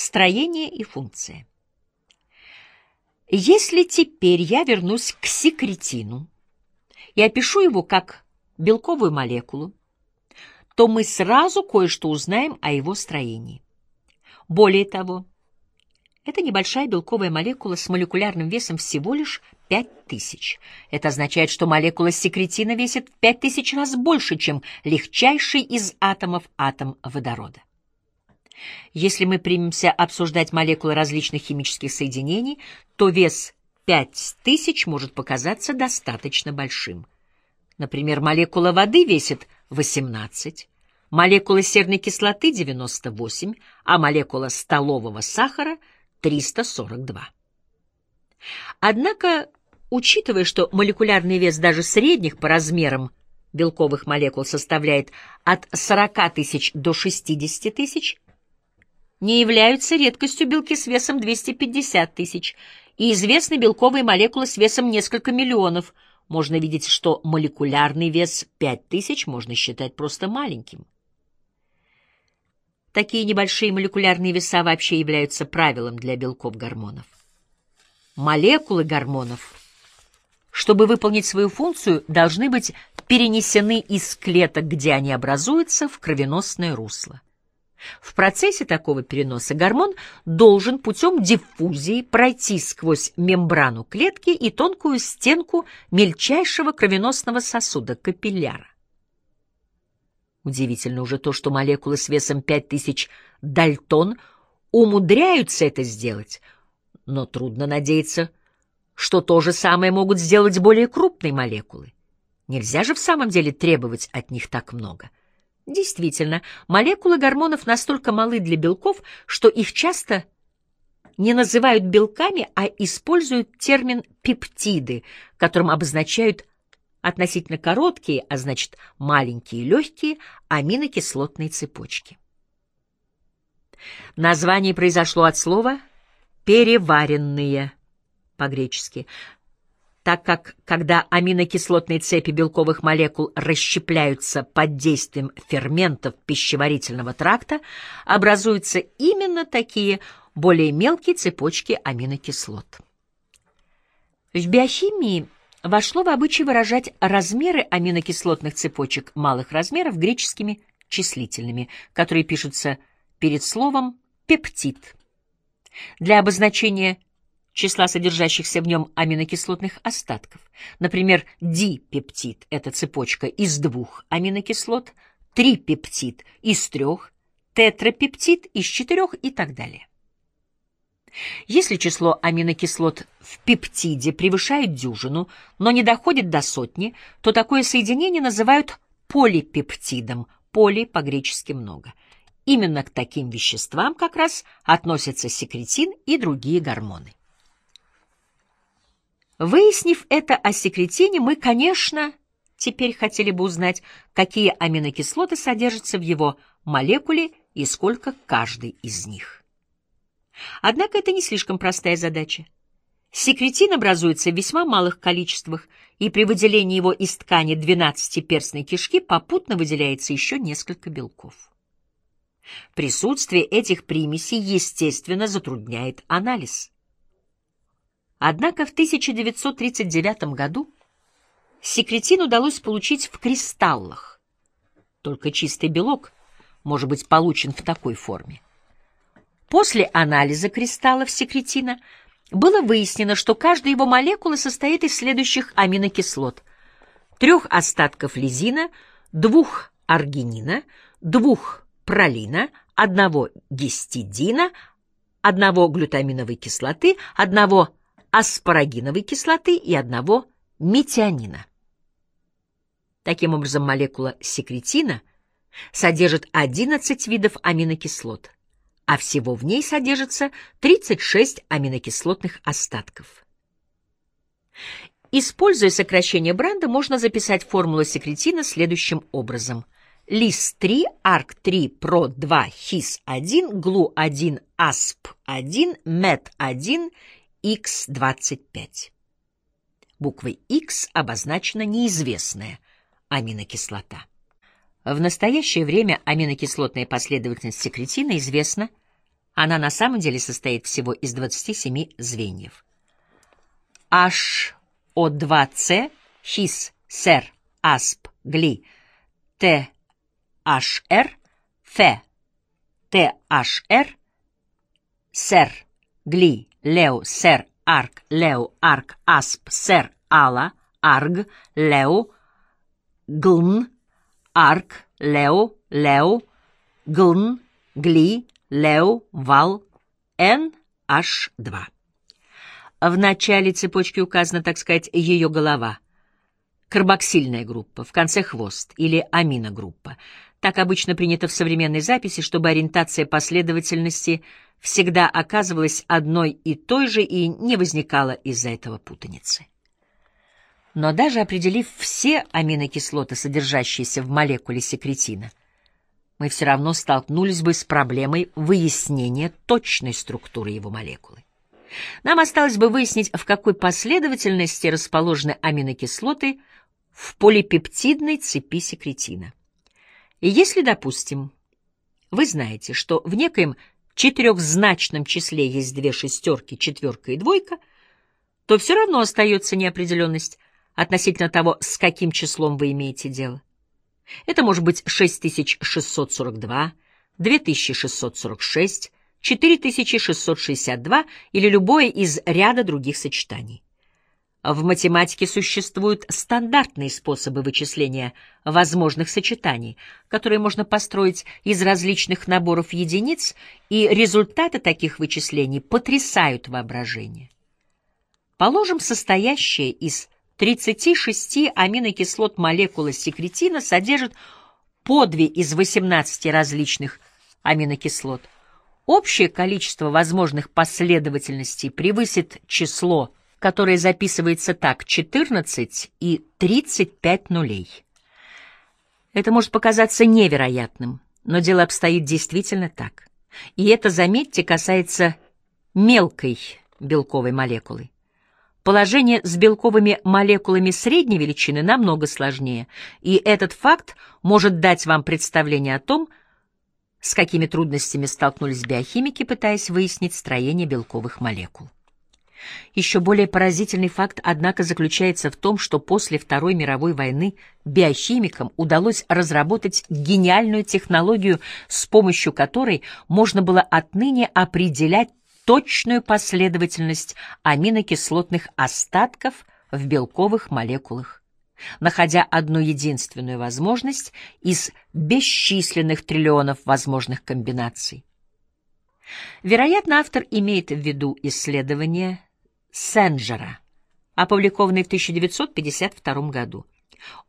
Строение и функция. Если теперь я вернусь к секретину и опишу его как белковую молекулу, то мы сразу кое-что узнаем о его строении. Более того, это небольшая белковая молекула с молекулярным весом всего лишь 5000. Это означает, что молекула секретина весит в 5000 раз больше, чем легчайший из атомов атом водорода. Если мы примемся обсуждать молекулы различных химических соединений, то вес 5000 может показаться достаточно большим. Например, молекула воды весит 18, молекула серной кислоты — 98, а молекула столового сахара — 342. Однако, учитывая, что молекулярный вес даже средних по размерам белковых молекул составляет от 40 тысяч до 60 тысяч, не являются редкостью белки с весом 250 тысяч и известны белковые молекулы с весом несколько миллионов. Можно видеть, что молекулярный вес 5000 можно считать просто маленьким. Такие небольшие молекулярные веса вообще являются правилом для белков гормонов. Молекулы гормонов, чтобы выполнить свою функцию, должны быть перенесены из клеток, где они образуются, в кровеносное русло. В процессе такого переноса гормон должен путем диффузии пройти сквозь мембрану клетки и тонкую стенку мельчайшего кровеносного сосуда — капилляра. Удивительно уже то, что молекулы с весом 5000 дальтон умудряются это сделать, но трудно надеяться, что то же самое могут сделать более крупные молекулы. Нельзя же в самом деле требовать от них так много. Действительно, молекулы гормонов настолько малы для белков, что их часто не называют белками, а используют термин пептиды, которым обозначают относительно короткие, а значит маленькие легкие аминокислотные цепочки. Название произошло от слова «переваренные» по-гречески, так как когда аминокислотные цепи белковых молекул расщепляются под действием ферментов пищеварительного тракта, образуются именно такие более мелкие цепочки аминокислот. В биохимии вошло в обычай выражать размеры аминокислотных цепочек малых размеров греческими числительными, которые пишутся перед словом «пептид». Для обозначения числа содержащихся в нем аминокислотных остатков. Например, дипептид — это цепочка из двух аминокислот, трипептид — из трех, тетрапептид — из четырех и так далее. Если число аминокислот в пептиде превышает дюжину, но не доходит до сотни, то такое соединение называют полипептидом, поли по-гречески много. Именно к таким веществам как раз относятся секретин и другие гормоны. Выяснив это о секретине, мы, конечно, теперь хотели бы узнать, какие аминокислоты содержатся в его молекуле и сколько каждый из них. Однако это не слишком простая задача. Секретин образуется в весьма малых количествах, и при выделении его из ткани двенадцатиперстной кишки попутно выделяется еще несколько белков. Присутствие этих примесей, естественно, затрудняет анализ. Однако в 1939 году секретин удалось получить в кристаллах. Только чистый белок может быть получен в такой форме. После анализа кристаллов секретина было выяснено, что каждая его молекула состоит из следующих аминокислот. Трех остатков лизина, двух аргинина, двух пролина, одного гистидина, одного глютаминовой кислоты, одного аспарагиновой кислоты и одного метионина. Таким образом, молекула секретина содержит 11 видов аминокислот, а всего в ней содержится 36 аминокислотных остатков. Используя сокращение Бранда, можно записать формулу секретина следующим образом. ЛИС-3, АРК-3, ПРО-2, ХИС-1, ГЛУ-1, АСП-1, МЭТ-1 X25. Буквой X обозначена неизвестная аминокислота. В настоящее время аминокислотная последовательность секретина известна, Она на самом деле состоит всего из 27 звеньев. HO2C, хис, сер, асп, гли, THR, Ф, THR, сер, гли, лео, сер, арк, лео, арк, асп, сер, ала, арг, лео, глн, арк, лео, лео, глн, гли, лео, вал, NH2. В начале цепочки указана, так сказать, ее голова. Карбоксильная группа, в конце хвост или аминогруппа. Так обычно принято в современной записи, чтобы ориентация последовательности всегда оказывалась одной и той же и не возникала из-за этого путаницы. Но даже определив все аминокислоты, содержащиеся в молекуле секретина, мы все равно столкнулись бы с проблемой выяснения точной структуры его молекулы. Нам осталось бы выяснить, в какой последовательности расположены аминокислоты в полипептидной цепи секретина. И если, допустим, вы знаете, что в некоем четырехзначном числе есть две шестерки, четверка и двойка, то все равно остается неопределенность относительно того, с каким числом вы имеете дело. Это может быть 6642, 2646, 4662 или любое из ряда других сочетаний. В математике существуют стандартные способы вычисления возможных сочетаний, которые можно построить из различных наборов единиц, и результаты таких вычислений потрясают воображение. Положим, состоящее из 36 аминокислот молекула секретина содержит по две из 18 различных аминокислот. Общее количество возможных последовательностей превысит число, которое записывается так 14 и 35 нулей. Это может показаться невероятным, но дело обстоит действительно так. И это, заметьте, касается мелкой белковой молекулы. Положение с белковыми молекулами средней величины намного сложнее, и этот факт может дать вам представление о том, с какими трудностями столкнулись биохимики, пытаясь выяснить строение белковых молекул. Еще более поразительный факт, однако, заключается в том, что после Второй мировой войны биохимикам удалось разработать гениальную технологию, с помощью которой можно было отныне определять точную последовательность аминокислотных остатков в белковых молекулах, находя одну единственную возможность из бесчисленных триллионов возможных комбинаций. Вероятно, автор имеет в виду исследование Сенджера, опубликованное в 1952 году.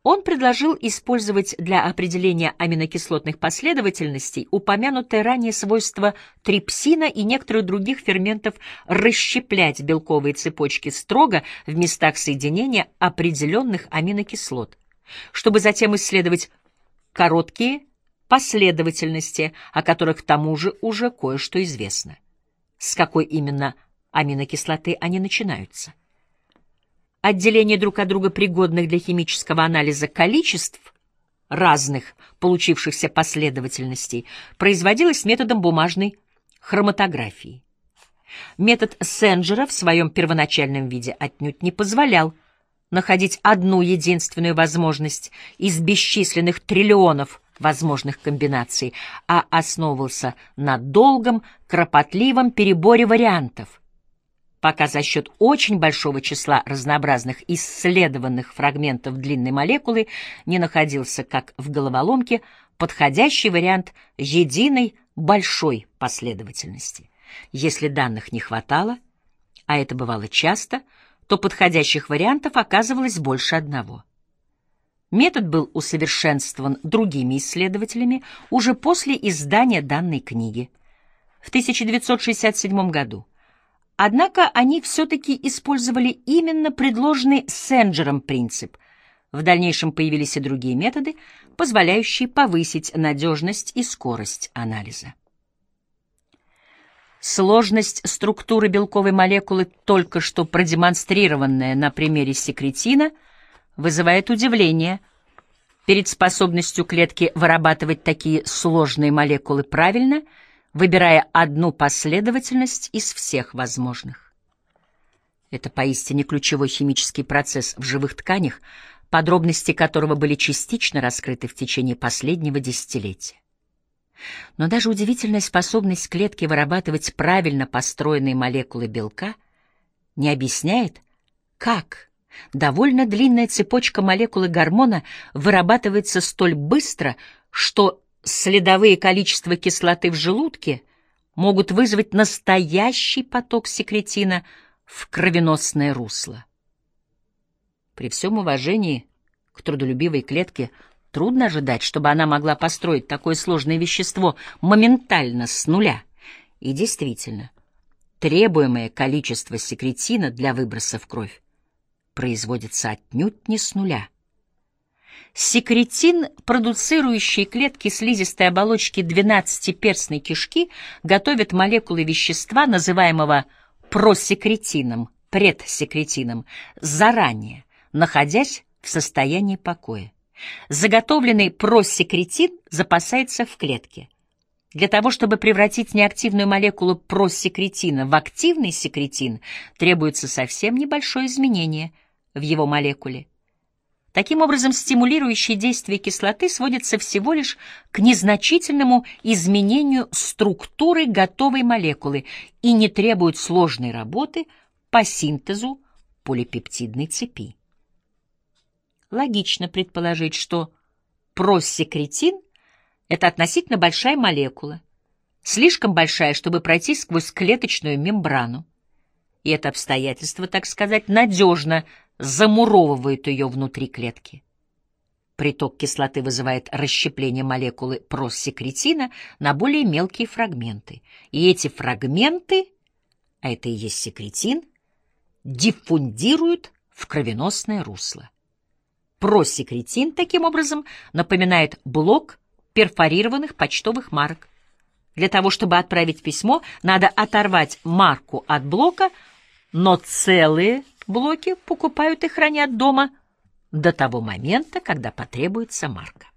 Он предложил использовать для определения аминокислотных последовательностей упомянутое ранее свойство трипсина и некоторых других ферментов расщеплять белковые цепочки строго в местах соединения определенных аминокислот, чтобы затем исследовать короткие последовательности, о которых к тому же уже кое-что известно. С какой именно аминокислоты они начинаются? отделение друг от друга пригодных для химического анализа количеств разных получившихся последовательностей производилось методом бумажной хроматографии. Метод Сенджера в своем первоначальном виде отнюдь не позволял находить одну единственную возможность из бесчисленных триллионов возможных комбинаций, а основывался на долгом, кропотливом переборе вариантов, пока за счет очень большого числа разнообразных исследованных фрагментов длинной молекулы не находился, как в головоломке, подходящий вариант единой большой последовательности. Если данных не хватало, а это бывало часто, то подходящих вариантов оказывалось больше одного. Метод был усовершенствован другими исследователями уже после издания данной книги. В 1967 году Однако они все-таки использовали именно предложенный Сенджером принцип. В дальнейшем появились и другие методы, позволяющие повысить надежность и скорость анализа. Сложность структуры белковой молекулы, только что продемонстрированная на примере секретина, вызывает удивление перед способностью клетки вырабатывать такие сложные молекулы правильно – выбирая одну последовательность из всех возможных. Это поистине ключевой химический процесс в живых тканях, подробности которого были частично раскрыты в течение последнего десятилетия. Но даже удивительная способность клетки вырабатывать правильно построенные молекулы белка не объясняет, как довольно длинная цепочка молекулы гормона вырабатывается столь быстро, что следовые количества кислоты в желудке могут вызвать настоящий поток секретина в кровеносное русло. При всем уважении к трудолюбивой клетке трудно ожидать, чтобы она могла построить такое сложное вещество моментально с нуля. И действительно, требуемое количество секретина для выброса в кровь производится отнюдь не с нуля. Секретин, продуцирующий клетки слизистой оболочки двенадцатиперстной кишки, готовят молекулы вещества, называемого просекретином, предсекретином, заранее, находясь в состоянии покоя. Заготовленный просекретин запасается в клетке. Для того, чтобы превратить неактивную молекулу просекретина в активный секретин, требуется совсем небольшое изменение в его молекуле. Таким образом, стимулирующее действие кислоты сводится всего лишь к незначительному изменению структуры готовой молекулы и не требует сложной работы по синтезу полипептидной цепи. Логично предположить, что просекретин — это относительно большая молекула, слишком большая, чтобы пройти сквозь клеточную мембрану. И это обстоятельство, так сказать, надежно замуровывает ее внутри клетки. Приток кислоты вызывает расщепление молекулы просекретина на более мелкие фрагменты. И эти фрагменты, а это и есть секретин, диффундируют в кровеносное русло. Просекретин, таким образом, напоминает блок перфорированных почтовых марок. Для того, чтобы отправить письмо, надо оторвать марку от блока, но целые блоки покупают и хранят дома до того момента, когда потребуется марка.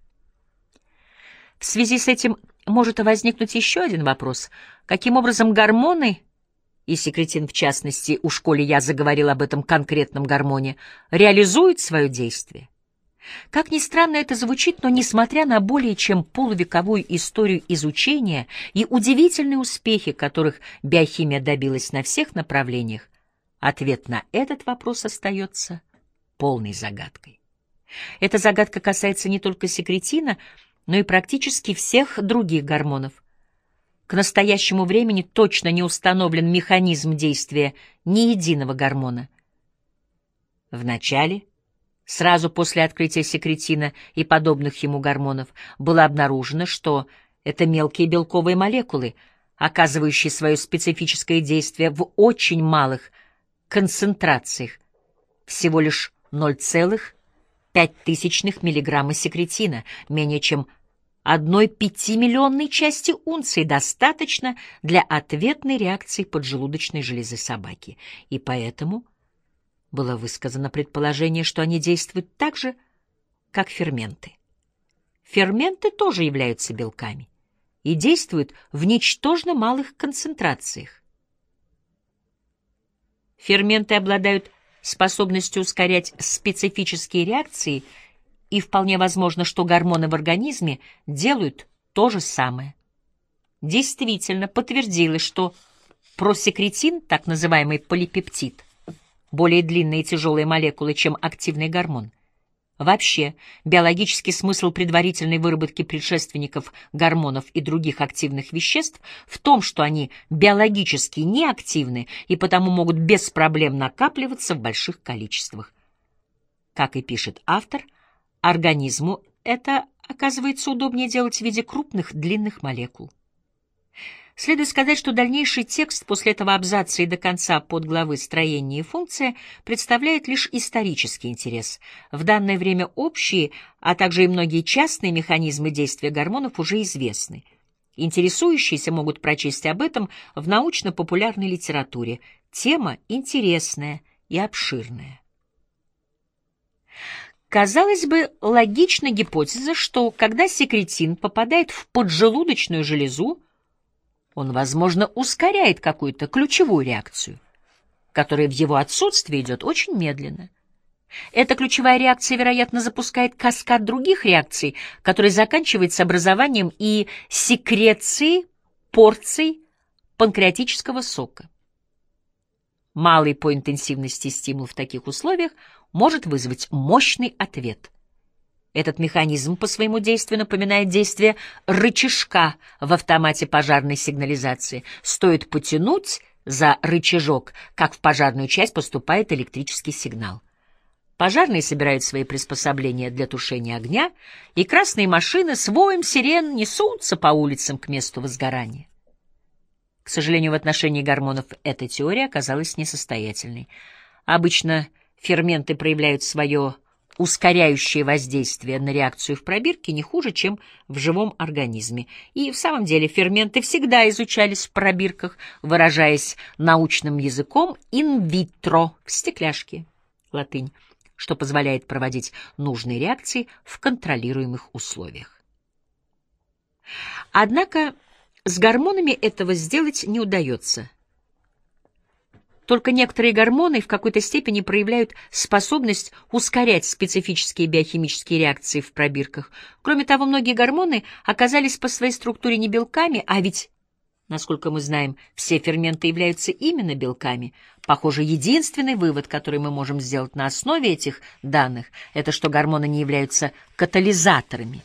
В связи с этим может возникнуть еще один вопрос. Каким образом гормоны, и секретин в частности, у школе я заговорил об этом конкретном гормоне, реализуют свое действие? Как ни странно это звучит, но несмотря на более чем полувековую историю изучения и удивительные успехи, которых биохимия добилась на всех направлениях, Ответ на этот вопрос остается полной загадкой. Эта загадка касается не только секретина, но и практически всех других гормонов. К настоящему времени точно не установлен механизм действия ни единого гормона. Вначале, сразу после открытия секретина и подобных ему гормонов, было обнаружено, что это мелкие белковые молекулы, оказывающие свое специфическое действие в очень малых концентрациях, всего лишь 0,5 миллиграмма секретина, менее чем одной пятимиллионной части унции достаточно для ответной реакции поджелудочной железы собаки, и поэтому было высказано предположение, что они действуют так же, как ферменты. Ферменты тоже являются белками и действуют в ничтожно малых концентрациях. Ферменты обладают способностью ускорять специфические реакции, и вполне возможно, что гормоны в организме делают то же самое. Действительно подтвердилось, что просекретин, так называемый полипептид, более длинные и тяжелые молекулы, чем активный гормон – Вообще, биологический смысл предварительной выработки предшественников гормонов и других активных веществ в том, что они биологически неактивны и потому могут без проблем накапливаться в больших количествах. Как и пишет автор, организму это оказывается удобнее делать в виде крупных длинных молекул. Следует сказать, что дальнейший текст после этого абзаца и до конца подглавы «Строение и функция» представляет лишь исторический интерес. В данное время общие, а также и многие частные механизмы действия гормонов уже известны. Интересующиеся могут прочесть об этом в научно-популярной литературе. Тема интересная и обширная. Казалось бы, логична гипотеза, что когда секретин попадает в поджелудочную железу, Он, возможно, ускоряет какую-то ключевую реакцию, которая в его отсутствии идет очень медленно. Эта ключевая реакция, вероятно, запускает каскад других реакций, который заканчивается образованием и секрецией порций панкреатического сока. Малый по интенсивности стимул в таких условиях может вызвать мощный ответ. Этот механизм по своему действию напоминает действие рычажка в автомате пожарной сигнализации. Стоит потянуть за рычажок, как в пожарную часть поступает электрический сигнал. Пожарные собирают свои приспособления для тушения огня, и красные машины с воем сирен несутся по улицам к месту возгорания. К сожалению, в отношении гормонов эта теория оказалась несостоятельной. Обычно ферменты проявляют свое ускоряющее воздействие на реакцию в пробирке не хуже, чем в живом организме. И в самом деле ферменты всегда изучались в пробирках, выражаясь научным языком инвитро в стекляшке, латынь, что позволяет проводить нужные реакции в контролируемых условиях. Однако с гормонами этого сделать не удается. Только некоторые гормоны в какой-то степени проявляют способность ускорять специфические биохимические реакции в пробирках. Кроме того, многие гормоны оказались по своей структуре не белками, а ведь, насколько мы знаем, все ферменты являются именно белками. Похоже, единственный вывод, который мы можем сделать на основе этих данных, это что гормоны не являются катализаторами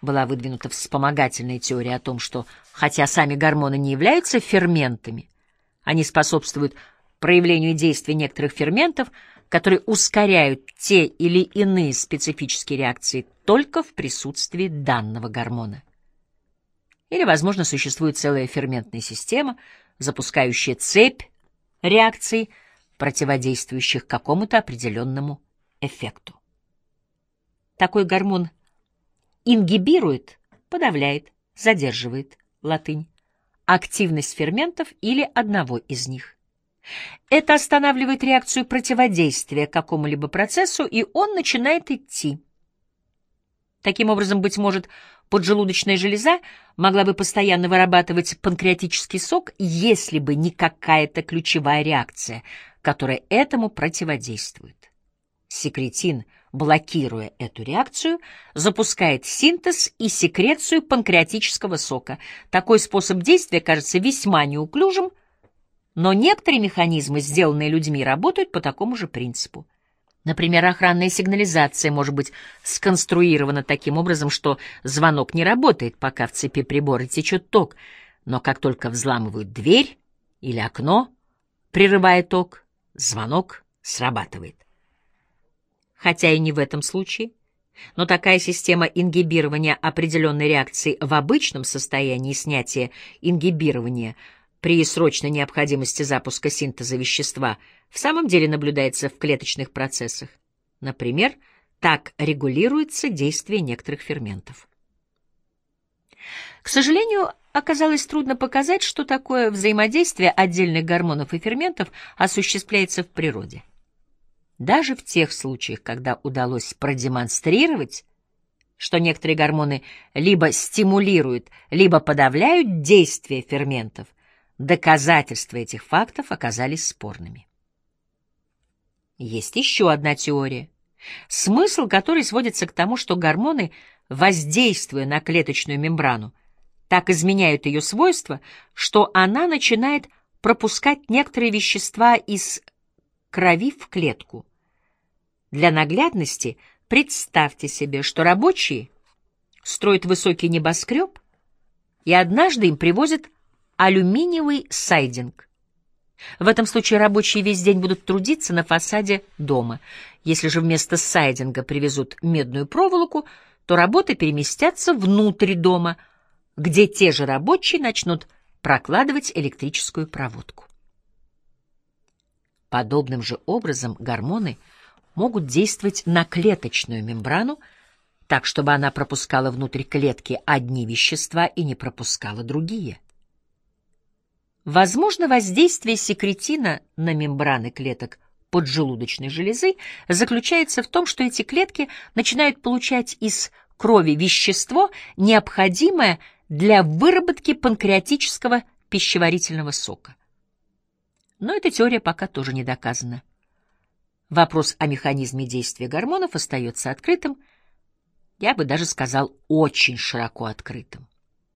была выдвинута вспомогательная теория о том, что, хотя сами гормоны не являются ферментами, они способствуют проявлению действия некоторых ферментов, которые ускоряют те или иные специфические реакции только в присутствии данного гормона. Или, возможно, существует целая ферментная система, запускающая цепь реакций, противодействующих какому-то определенному эффекту. Такой гормон Ингибирует, подавляет, задерживает, латынь, активность ферментов или одного из них. Это останавливает реакцию противодействия какому-либо процессу, и он начинает идти. Таким образом, быть может, поджелудочная железа могла бы постоянно вырабатывать панкреатический сок, если бы не какая-то ключевая реакция, которая этому противодействует. Секретин – блокируя эту реакцию, запускает синтез и секрецию панкреатического сока. Такой способ действия кажется весьма неуклюжим, но некоторые механизмы, сделанные людьми, работают по такому же принципу. Например, охранная сигнализация может быть сконструирована таким образом, что звонок не работает, пока в цепи прибора течет ток, но как только взламывают дверь или окно, прерывая ток, звонок срабатывает хотя и не в этом случае. Но такая система ингибирования определенной реакции в обычном состоянии снятия ингибирования при срочной необходимости запуска синтеза вещества в самом деле наблюдается в клеточных процессах. Например, так регулируется действие некоторых ферментов. К сожалению, оказалось трудно показать, что такое взаимодействие отдельных гормонов и ферментов осуществляется в природе. Даже в тех случаях, когда удалось продемонстрировать, что некоторые гормоны либо стимулируют, либо подавляют действие ферментов, доказательства этих фактов оказались спорными. Есть еще одна теория, смысл которой сводится к тому, что гормоны, воздействуя на клеточную мембрану, так изменяют ее свойства, что она начинает пропускать некоторые вещества из крови в клетку. Для наглядности представьте себе, что рабочие строят высокий небоскреб, и однажды им привозят алюминиевый сайдинг. В этом случае рабочие весь день будут трудиться на фасаде дома. Если же вместо сайдинга привезут медную проволоку, то работы переместятся внутрь дома, где те же рабочие начнут прокладывать электрическую проводку. Подобным же образом гормоны могут действовать на клеточную мембрану, так, чтобы она пропускала внутрь клетки одни вещества и не пропускала другие. Возможно, воздействие секретина на мембраны клеток поджелудочной железы заключается в том, что эти клетки начинают получать из крови вещество, необходимое для выработки панкреатического пищеварительного сока. Но эта теория пока тоже не доказана. Вопрос о механизме действия гормонов остается открытым, я бы даже сказал, очень широко открытым.